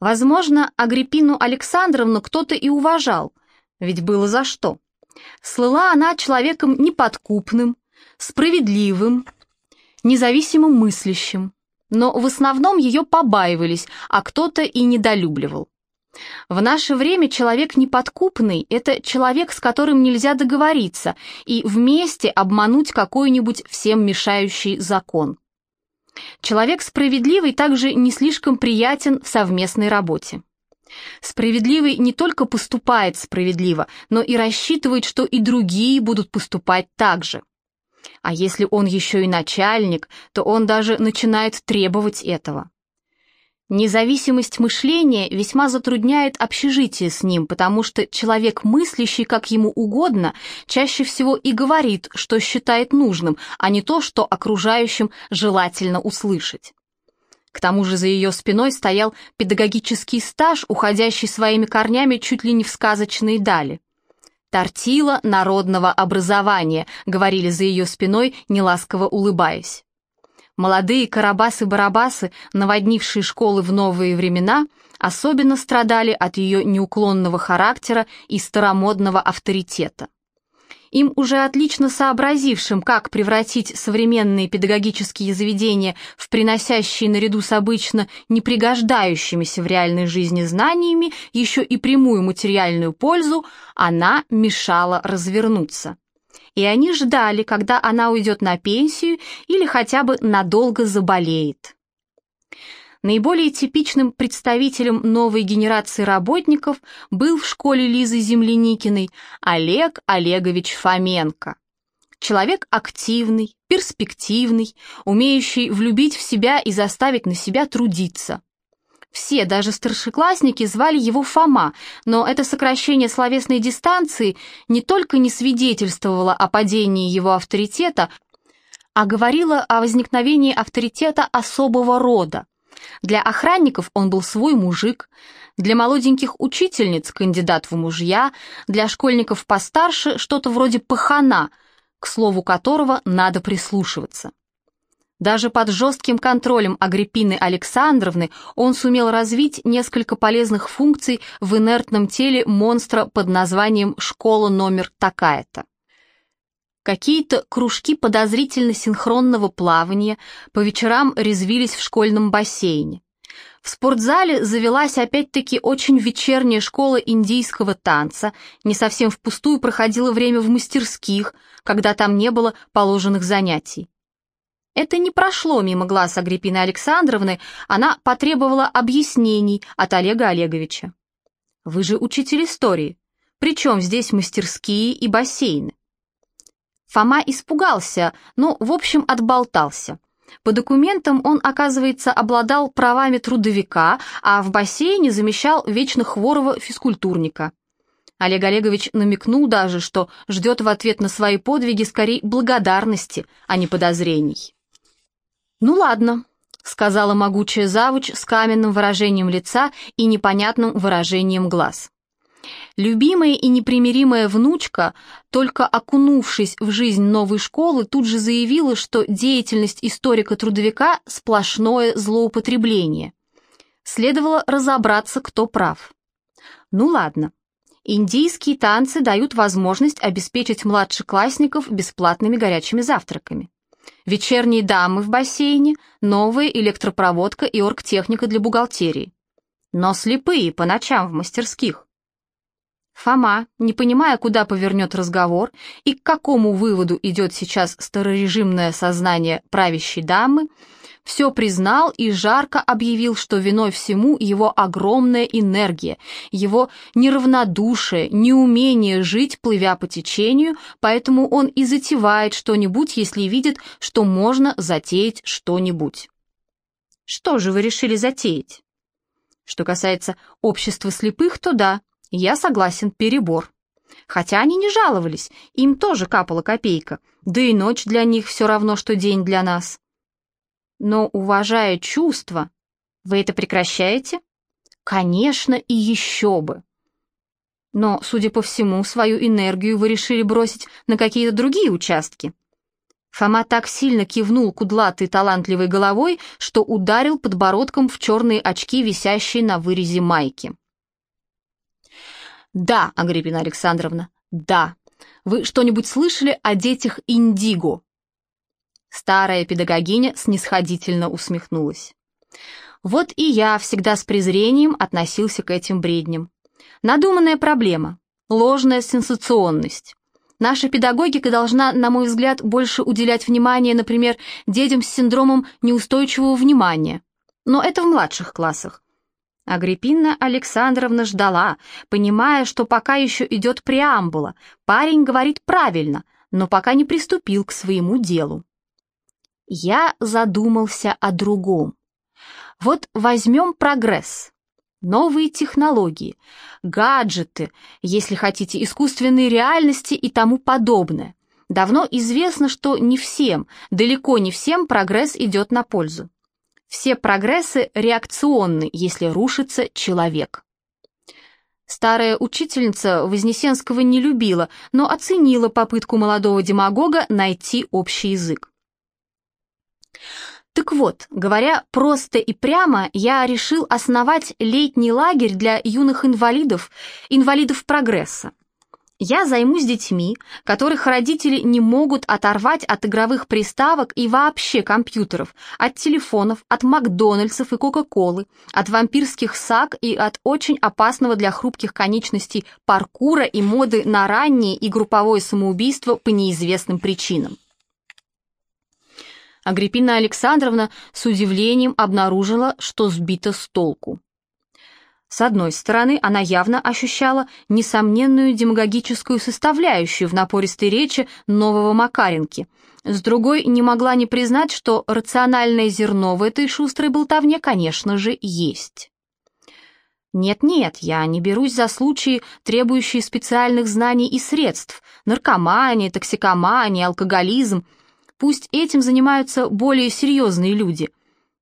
Возможно, Агриппину Александровну кто-то и уважал, ведь было за что. Слыла она человеком неподкупным, справедливым, независимым мыслящим, но в основном ее побаивались, а кто-то и недолюбливал. В наше время человек неподкупный – это человек, с которым нельзя договориться и вместе обмануть какой-нибудь всем мешающий закон. Человек справедливый также не слишком приятен в совместной работе. Справедливый не только поступает справедливо, но и рассчитывает, что и другие будут поступать так же. А если он еще и начальник, то он даже начинает требовать этого. Независимость мышления весьма затрудняет общежитие с ним, потому что человек, мыслящий как ему угодно, чаще всего и говорит, что считает нужным, а не то, что окружающим желательно услышать. К тому же за ее спиной стоял педагогический стаж, уходящий своими корнями чуть ли не в сказочные дали. «Тортила народного образования», — говорили за ее спиной, неласково улыбаясь. Молодые карабасы-барабасы, наводнившие школы в новые времена, особенно страдали от ее неуклонного характера и старомодного авторитета. Им уже отлично сообразившим, как превратить современные педагогические заведения в приносящие наряду с обычно непригождающимися в реальной жизни знаниями еще и прямую материальную пользу, она мешала развернуться и они ждали, когда она уйдет на пенсию или хотя бы надолго заболеет. Наиболее типичным представителем новой генерации работников был в школе Лизы Земляникиной Олег Олегович Фоменко. Человек активный, перспективный, умеющий влюбить в себя и заставить на себя трудиться. Все, даже старшеклассники, звали его Фома, но это сокращение словесной дистанции не только не свидетельствовало о падении его авторитета, а говорило о возникновении авторитета особого рода. Для охранников он был свой мужик, для молоденьких учительниц – кандидат в мужья, для школьников постарше – что-то вроде пахана, к слову которого надо прислушиваться. Даже под жестким контролем Агриппины Александровны он сумел развить несколько полезных функций в инертном теле монстра под названием «школа номер такая-то». Какие-то кружки подозрительно синхронного плавания по вечерам резвились в школьном бассейне. В спортзале завелась опять-таки очень вечерняя школа индийского танца, не совсем впустую проходило время в мастерских, когда там не было положенных занятий. Это не прошло мимо глаз Агриппины Александровны, она потребовала объяснений от Олега Олеговича. «Вы же учитель истории. Причем здесь мастерские и бассейны?» Фома испугался, но, в общем, отболтался. По документам он, оказывается, обладал правами трудовика, а в бассейне замещал вечно хворого физкультурника. Олег Олегович намекнул даже, что ждет в ответ на свои подвиги скорее благодарности, а не подозрений. «Ну ладно», — сказала могучая завуч с каменным выражением лица и непонятным выражением глаз. Любимая и непримиримая внучка, только окунувшись в жизнь новой школы, тут же заявила, что деятельность историка-трудовика — сплошное злоупотребление. Следовало разобраться, кто прав. Ну ладно. Индийские танцы дают возможность обеспечить младшеклассников бесплатными горячими завтраками вечерние дамы в бассейне, новая электропроводка и оргтехника для бухгалтерии. Но слепые по ночам в мастерских. Фома, не понимая, куда повернет разговор и к какому выводу идет сейчас старорежимное сознание правящей дамы, все признал и жарко объявил, что виной всему его огромная энергия, его неравнодушие, неумение жить, плывя по течению, поэтому он и затевает что-нибудь, если видит, что можно затеять что-нибудь. Что же вы решили затеять? Что касается общества слепых, то да, я согласен, перебор. Хотя они не жаловались, им тоже капала копейка, да и ночь для них все равно, что день для нас. Но, уважая чувства, вы это прекращаете? Конечно, и еще бы. Но, судя по всему, свою энергию вы решили бросить на какие-то другие участки. Фома так сильно кивнул кудлатой талантливой головой, что ударил подбородком в черные очки, висящие на вырезе майки. «Да, Агриппина Александровна, да. Вы что-нибудь слышали о детях Индиго?» Старая педагогиня снисходительно усмехнулась. Вот и я всегда с презрением относился к этим бредням. Надуманная проблема, ложная сенсационность. Наша педагогика должна, на мой взгляд, больше уделять внимание, например, детям с синдромом неустойчивого внимания. Но это в младших классах. Агриппина Александровна ждала, понимая, что пока еще идет преамбула. Парень говорит правильно, но пока не приступил к своему делу. Я задумался о другом. Вот возьмем прогресс новые технологии, гаджеты, если хотите, искусственные реальности и тому подобное. Давно известно, что не всем, далеко не всем прогресс идет на пользу. Все прогрессы реакционны, если рушится человек. Старая учительница Вознесенского не любила, но оценила попытку молодого демагога найти общий язык. Так вот, говоря просто и прямо, я решил основать летний лагерь для юных инвалидов, инвалидов прогресса. Я займусь детьми, которых родители не могут оторвать от игровых приставок и вообще компьютеров, от телефонов, от Макдональдсов и Кока-Колы, от вампирских саг и от очень опасного для хрупких конечностей паркура и моды на раннее и групповое самоубийство по неизвестным причинам. Агриппина Александровна с удивлением обнаружила, что сбита с толку. С одной стороны, она явно ощущала несомненную демагогическую составляющую в напористой речи нового Макаренки. С другой, не могла не признать, что рациональное зерно в этой шустрой болтовне, конечно же, есть. Нет-нет, я не берусь за случаи, требующие специальных знаний и средств. Наркомания, токсикомания, алкоголизм – Пусть этим занимаются более серьезные люди.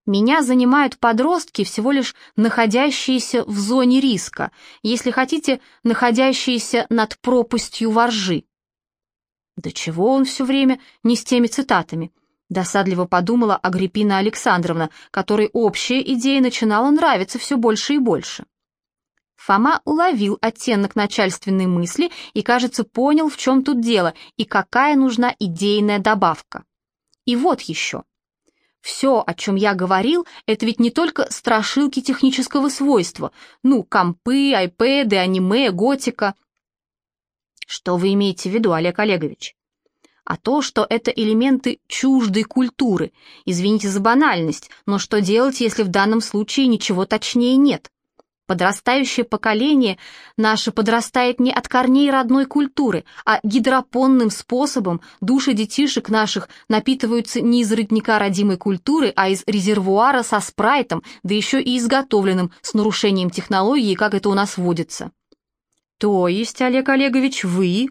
Меня занимают подростки, всего лишь находящиеся в зоне риска, если хотите, находящиеся над пропастью воржи. Да чего он все время не с теми цитатами? Досадливо подумала Агриппина Александровна, которой общая идея начинала нравиться все больше и больше. Фома уловил оттенок начальственной мысли и, кажется, понял, в чем тут дело и какая нужна идейная добавка. И вот еще. Все, о чем я говорил, это ведь не только страшилки технического свойства. Ну, компы, айпэды, аниме, готика. Что вы имеете в виду, Олег Олегович? А то, что это элементы чуждой культуры. Извините за банальность, но что делать, если в данном случае ничего точнее нет? Подрастающее поколение наше подрастает не от корней родной культуры, а гидропонным способом души детишек наших напитываются не из родника родимой культуры, а из резервуара со спрайтом, да еще и изготовленным с нарушением технологии, как это у нас водится. То есть, Олег Олегович, вы...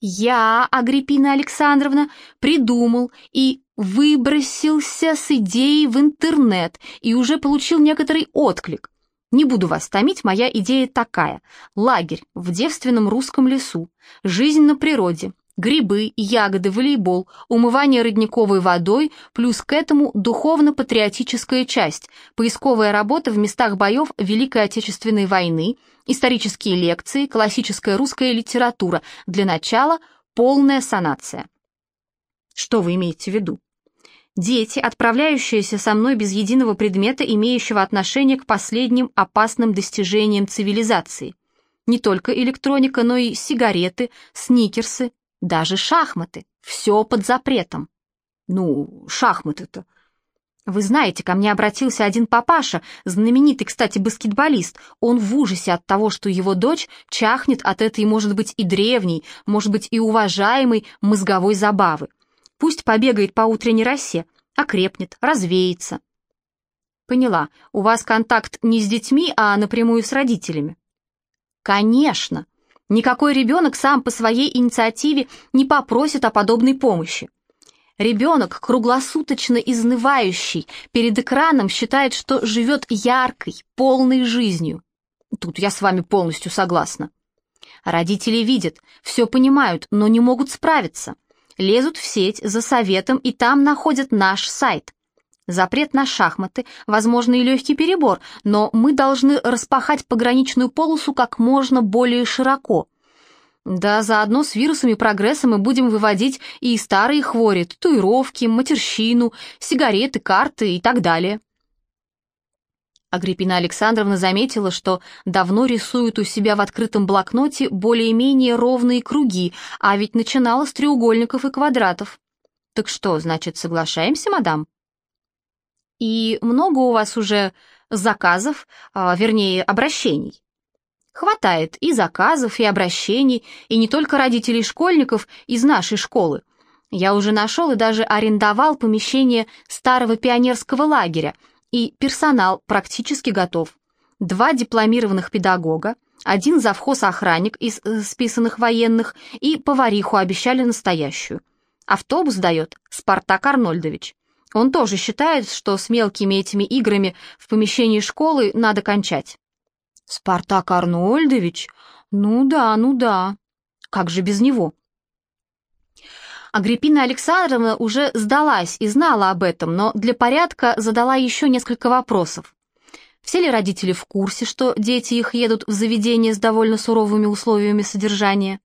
Я, Агриппина Александровна, придумал и выбросился с идеей в интернет и уже получил некоторый отклик. Не буду вас томить, моя идея такая. Лагерь в девственном русском лесу, жизнь на природе, грибы, ягоды, волейбол, умывание родниковой водой, плюс к этому духовно-патриотическая часть, поисковая работа в местах боев Великой Отечественной войны, исторические лекции, классическая русская литература, для начала полная санация. Что вы имеете в виду? Дети, отправляющиеся со мной без единого предмета, имеющего отношение к последним опасным достижениям цивилизации. Не только электроника, но и сигареты, сникерсы, даже шахматы. Все под запретом. Ну, шахматы-то. Вы знаете, ко мне обратился один папаша, знаменитый, кстати, баскетболист. Он в ужасе от того, что его дочь чахнет от этой, может быть, и древней, может быть, и уважаемой мозговой забавы. Пусть побегает по утренней росе, окрепнет, развеется. Поняла, у вас контакт не с детьми, а напрямую с родителями. Конечно. Никакой ребенок сам по своей инициативе не попросит о подобной помощи. Ребенок, круглосуточно изнывающий, перед экраном считает, что живет яркой, полной жизнью. Тут я с вами полностью согласна. Родители видят, все понимают, но не могут справиться. Лезут в сеть за советом и там находят наш сайт. Запрет на шахматы, возможно, и легкий перебор, но мы должны распахать пограничную полосу как можно более широко. Да, заодно с вирусами прогресса мы будем выводить и старые хвори, татуировки, матерщину, сигареты, карты и так далее. Агриппина Александровна заметила, что давно рисует у себя в открытом блокноте более-менее ровные круги, а ведь начинала с треугольников и квадратов. «Так что, значит, соглашаемся, мадам?» «И много у вас уже заказов, а, вернее, обращений?» «Хватает и заказов, и обращений, и не только родителей школьников из нашей школы. Я уже нашел и даже арендовал помещение старого пионерского лагеря, и персонал практически готов. Два дипломированных педагога, один завхоз-охранник из э, списанных военных и повариху обещали настоящую. Автобус дает Спартак Арнольдович. Он тоже считает, что с мелкими этими играми в помещении школы надо кончать. Спартак Арнольдович? Ну да, ну да. Как же без него? Агриппина Александровна уже сдалась и знала об этом, но для порядка задала еще несколько вопросов. Все ли родители в курсе, что дети их едут в заведение с довольно суровыми условиями содержания?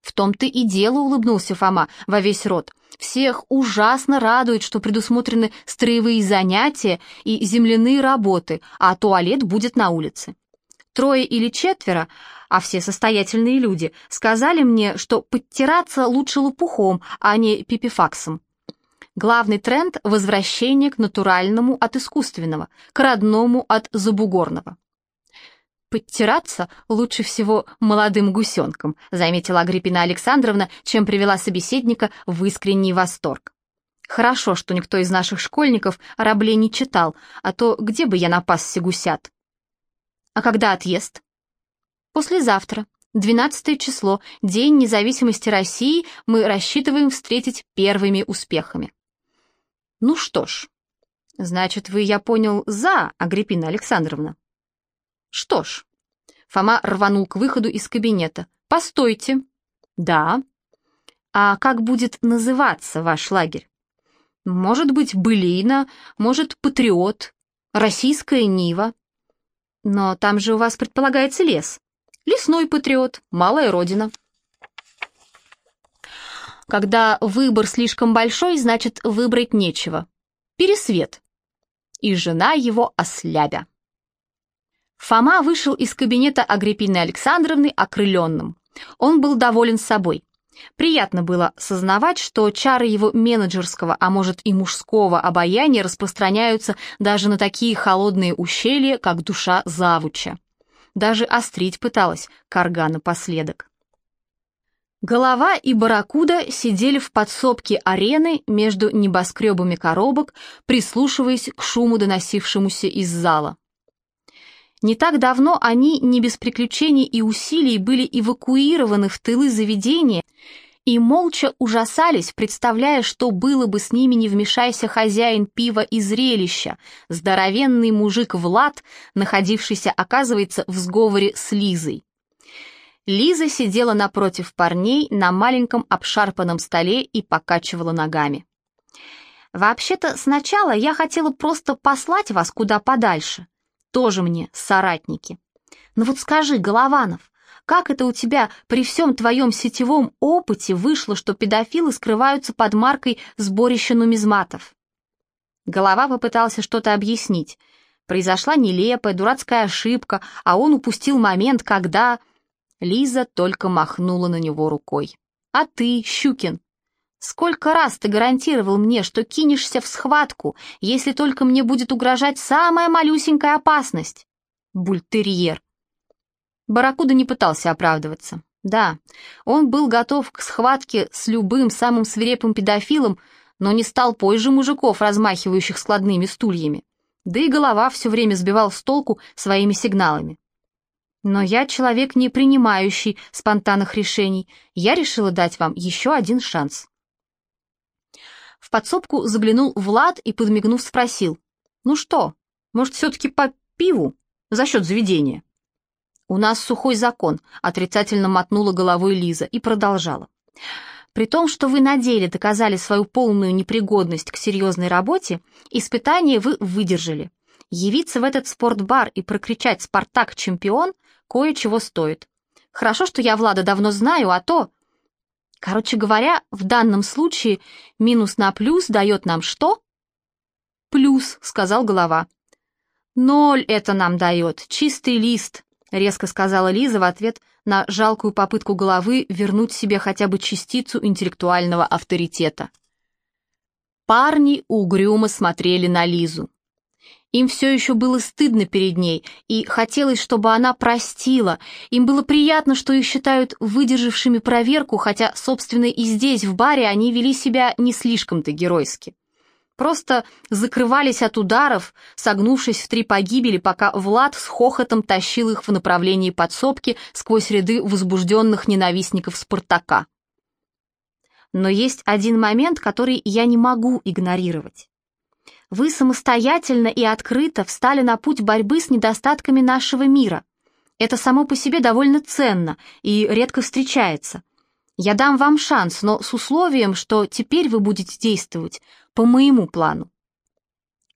В том-то и дело улыбнулся Фома во весь рот. Всех ужасно радует, что предусмотрены строевые занятия и земляные работы, а туалет будет на улице. Трое или четверо, а все состоятельные люди, сказали мне, что подтираться лучше лопухом, а не пипифаксом. Главный тренд – возвращение к натуральному от искусственного, к родному от забугорного. «Подтираться лучше всего молодым гусенком», заметила Агриппина Александровна, чем привела собеседника в искренний восторг. «Хорошо, что никто из наших школьников раблей не читал, а то где бы я напасся гусят?» А когда отъезд? Послезавтра, 12 число, День независимости России, мы рассчитываем встретить первыми успехами. Ну что ж, значит, вы, я понял, за, Агриппина Александровна. Что ж, Фома рванул к выходу из кабинета. Постойте. Да. А как будет называться ваш лагерь? Может быть, былина, может, патриот, российская Нива. Но там же у вас предполагается лес. Лесной патриот, малая родина. Когда выбор слишком большой, значит, выбрать нечего. Пересвет. И жена его ослябя. Фома вышел из кабинета Агриппины Александровны окрыленным. Он был доволен собой. Приятно было сознавать, что чары его менеджерского, а может и мужского обаяния распространяются даже на такие холодные ущелья, как душа завуча. Даже острить пыталась карга напоследок. Голова и барракуда сидели в подсобке арены между небоскребами коробок, прислушиваясь к шуму, доносившемуся из зала. Не так давно они не без приключений и усилий были эвакуированы в тылы заведения и молча ужасались, представляя, что было бы с ними, не вмешайся хозяин пива и зрелища, здоровенный мужик Влад, находившийся, оказывается, в сговоре с Лизой. Лиза сидела напротив парней на маленьком обшарпанном столе и покачивала ногами. «Вообще-то сначала я хотела просто послать вас куда подальше», тоже мне соратники. Но вот скажи, Голованов, как это у тебя при всем твоем сетевом опыте вышло, что педофилы скрываются под маркой сборища нумизматов? Голова попытался что-то объяснить. Произошла нелепая, дурацкая ошибка, а он упустил момент, когда... Лиза только махнула на него рукой. «А ты, Щукин, Сколько раз ты гарантировал мне, что кинешься в схватку, если только мне будет угрожать самая малюсенькая опасность? Бультерьер. Баракуда не пытался оправдываться. Да, он был готов к схватке с любым самым свирепым педофилом, но не стал позже мужиков, размахивающих складными стульями. Да и голова все время сбивал с толку своими сигналами. Но я человек, не принимающий спонтанных решений. Я решила дать вам еще один шанс. В подсобку заглянул Влад и, подмигнув, спросил. «Ну что, может, все-таки по пиву? За счет заведения?» «У нас сухой закон», — отрицательно мотнула головой Лиза и продолжала. При том, что вы на деле доказали свою полную непригодность к серьезной работе, испытание вы выдержали. Явиться в этот спортбар и прокричать «Спартак чемпион» кое-чего стоит. Хорошо, что я Влада давно знаю, а то... Короче говоря, в данном случае минус на плюс дает нам что? Плюс, сказал голова. Ноль это нам дает, чистый лист, резко сказала Лиза в ответ на жалкую попытку головы вернуть себе хотя бы частицу интеллектуального авторитета. Парни угрюмо смотрели на Лизу. Им все еще было стыдно перед ней, и хотелось, чтобы она простила. Им было приятно, что их считают выдержавшими проверку, хотя, собственно, и здесь, в баре, они вели себя не слишком-то геройски. Просто закрывались от ударов, согнувшись в три погибели, пока Влад с хохотом тащил их в направлении подсобки сквозь ряды возбужденных ненавистников Спартака. Но есть один момент, который я не могу игнорировать. Вы самостоятельно и открыто встали на путь борьбы с недостатками нашего мира. Это само по себе довольно ценно и редко встречается. Я дам вам шанс, но с условием, что теперь вы будете действовать по моему плану.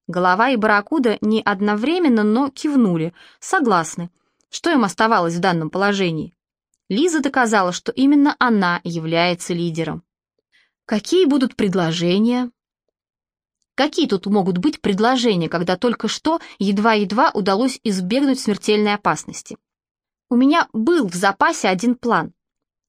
Голова и Барракуда не одновременно, но кивнули, согласны. Что им оставалось в данном положении? Лиза доказала, что именно она является лидером. Какие будут предложения? Какие тут могут быть предложения, когда только что едва-едва удалось избегнуть смертельной опасности? У меня был в запасе один план.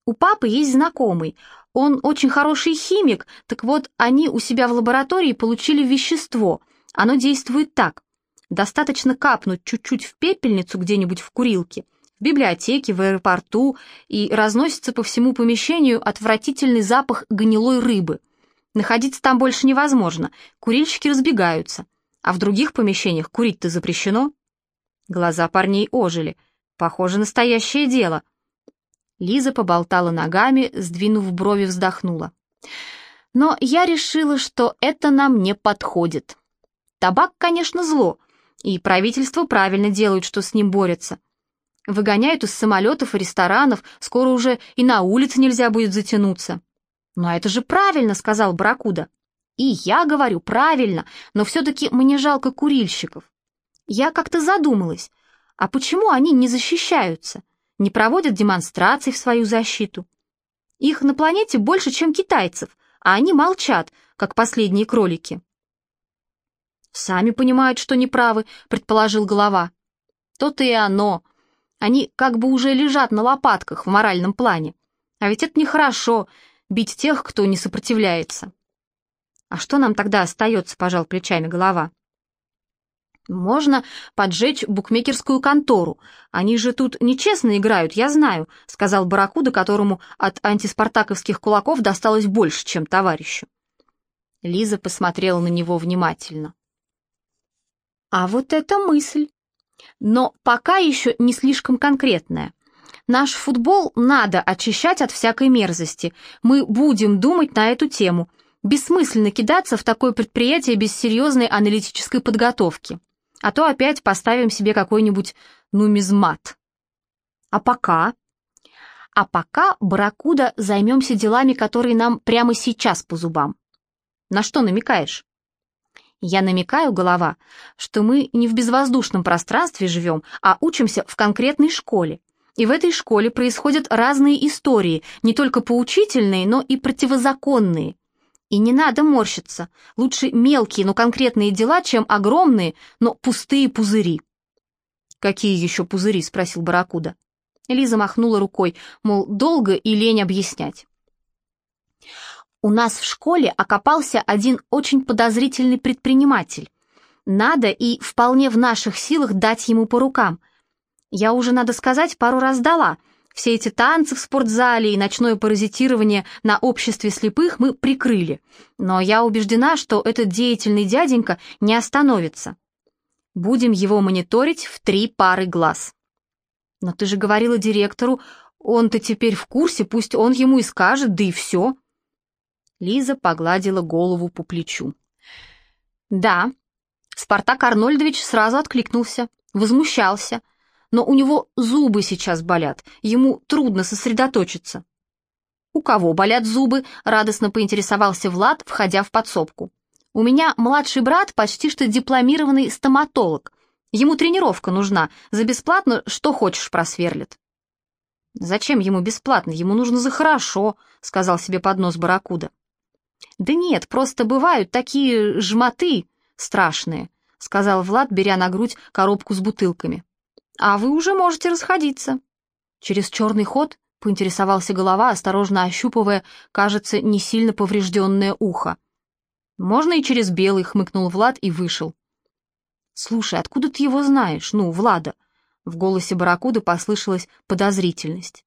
У папы есть знакомый, он очень хороший химик, так вот они у себя в лаборатории получили вещество. Оно действует так. Достаточно капнуть чуть-чуть в пепельницу где-нибудь в курилке, в библиотеке, в аэропорту, и разносится по всему помещению отвратительный запах гнилой рыбы – Находиться там больше невозможно, курильщики разбегаются. А в других помещениях курить-то запрещено. Глаза парней ожили. Похоже, настоящее дело. Лиза поболтала ногами, сдвинув брови, вздохнула. Но я решила, что это нам не подходит. Табак, конечно, зло, и правительство правильно делают, что с ним борются. Выгоняют из самолетов и ресторанов, скоро уже и на улице нельзя будет затянуться. «Но это же правильно», — сказал Баракуда. «И я говорю правильно, но все-таки мне жалко курильщиков. Я как-то задумалась, а почему они не защищаются, не проводят демонстраций в свою защиту? Их на планете больше, чем китайцев, а они молчат, как последние кролики». «Сами понимают, что неправы», — предположил голова. «То-то и оно. Они как бы уже лежат на лопатках в моральном плане. А ведь это нехорошо, бить тех, кто не сопротивляется. А что нам тогда остается, пожал плечами голова. Можно поджечь букмекерскую контору. Они же тут нечестно играют, я знаю, сказал Баракуда, которому от антиспартаковских кулаков досталось больше, чем товарищу. Лиза посмотрела на него внимательно. А вот эта мысль. Но пока еще не слишком конкретная. Наш футбол надо очищать от всякой мерзости. Мы будем думать на эту тему. Бессмысленно кидаться в такое предприятие без серьезной аналитической подготовки. А то опять поставим себе какой-нибудь нумизмат. А пока? А пока, Барракуда, займемся делами, которые нам прямо сейчас по зубам. На что намекаешь? Я намекаю, голова, что мы не в безвоздушном пространстве живем, а учимся в конкретной школе. И в этой школе происходят разные истории, не только поучительные, но и противозаконные. И не надо морщиться. Лучше мелкие, но конкретные дела, чем огромные, но пустые пузыри. «Какие еще пузыри?» — спросил Баракуда. Лиза махнула рукой, мол, долго и лень объяснять. «У нас в школе окопался один очень подозрительный предприниматель. Надо и вполне в наших силах дать ему по рукам. Я уже, надо сказать, пару раз дала. Все эти танцы в спортзале и ночное паразитирование на обществе слепых мы прикрыли. Но я убеждена, что этот деятельный дяденька не остановится. Будем его мониторить в три пары глаз. Но ты же говорила директору, он-то теперь в курсе, пусть он ему и скажет, да и все. Лиза погладила голову по плечу. Да, Спартак Арнольдович сразу откликнулся, возмущался, но у него зубы сейчас болят, ему трудно сосредоточиться. «У кого болят зубы?» — радостно поинтересовался Влад, входя в подсобку. «У меня младший брат почти что дипломированный стоматолог. Ему тренировка нужна, за бесплатно что хочешь просверлит». «Зачем ему бесплатно? Ему нужно за хорошо», — сказал себе под нос Барракуда. «Да нет, просто бывают такие жмоты страшные», — сказал Влад, беря на грудь коробку с бутылками. «А вы уже можете расходиться». «Через черный ход?» — поинтересовался голова, осторожно ощупывая, кажется, не сильно поврежденное ухо. «Можно и через белый», — хмыкнул Влад и вышел. «Слушай, откуда ты его знаешь? Ну, Влада?» В голосе Барракуды послышалась подозрительность.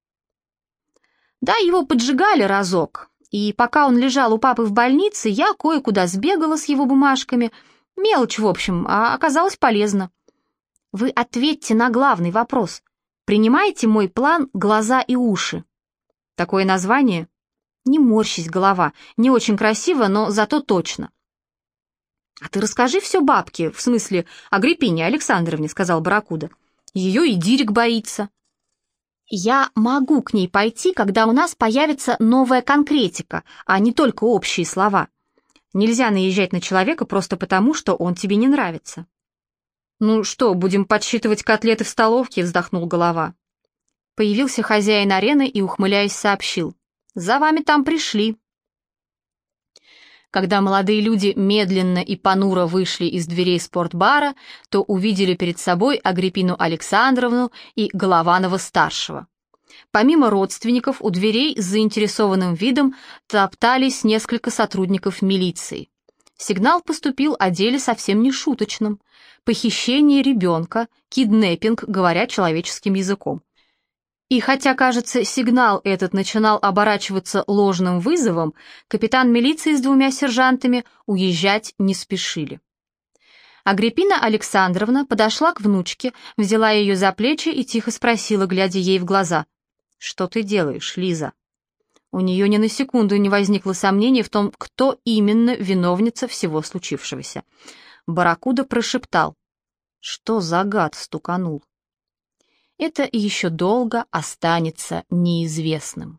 «Да, его поджигали разок, и пока он лежал у папы в больнице, я кое-куда сбегала с его бумажками. Мелочь, в общем, а оказалось полезно. Вы ответьте на главный вопрос. Принимаете мой план «Глаза и уши»?» Такое название? Не морщись, голова. Не очень красиво, но зато точно. «А ты расскажи все бабке, в смысле Агриппине Александровне», — сказал Баракуда. «Ее и Дирик боится». «Я могу к ней пойти, когда у нас появится новая конкретика, а не только общие слова. Нельзя наезжать на человека просто потому, что он тебе не нравится». «Ну что, будем подсчитывать котлеты в столовке?» — вздохнул голова. Появился хозяин арены и, ухмыляясь, сообщил. «За вами там пришли». Когда молодые люди медленно и понуро вышли из дверей спортбара, то увидели перед собой Агриппину Александровну и Голованова-старшего. Помимо родственников, у дверей с заинтересованным видом топтались несколько сотрудников милиции. Сигнал поступил о деле совсем не шуточном. Похищение ребенка, киднеппинг, говоря человеческим языком. И хотя, кажется, сигнал этот начинал оборачиваться ложным вызовом, капитан милиции с двумя сержантами уезжать не спешили. Агриппина Александровна подошла к внучке, взяла ее за плечи и тихо спросила, глядя ей в глаза. «Что ты делаешь, Лиза?» У нее ни на секунду не возникло сомнений в том, кто именно виновница всего случившегося. Баракуда прошептал. «Что за гад стуканул?» Это еще долго останется неизвестным.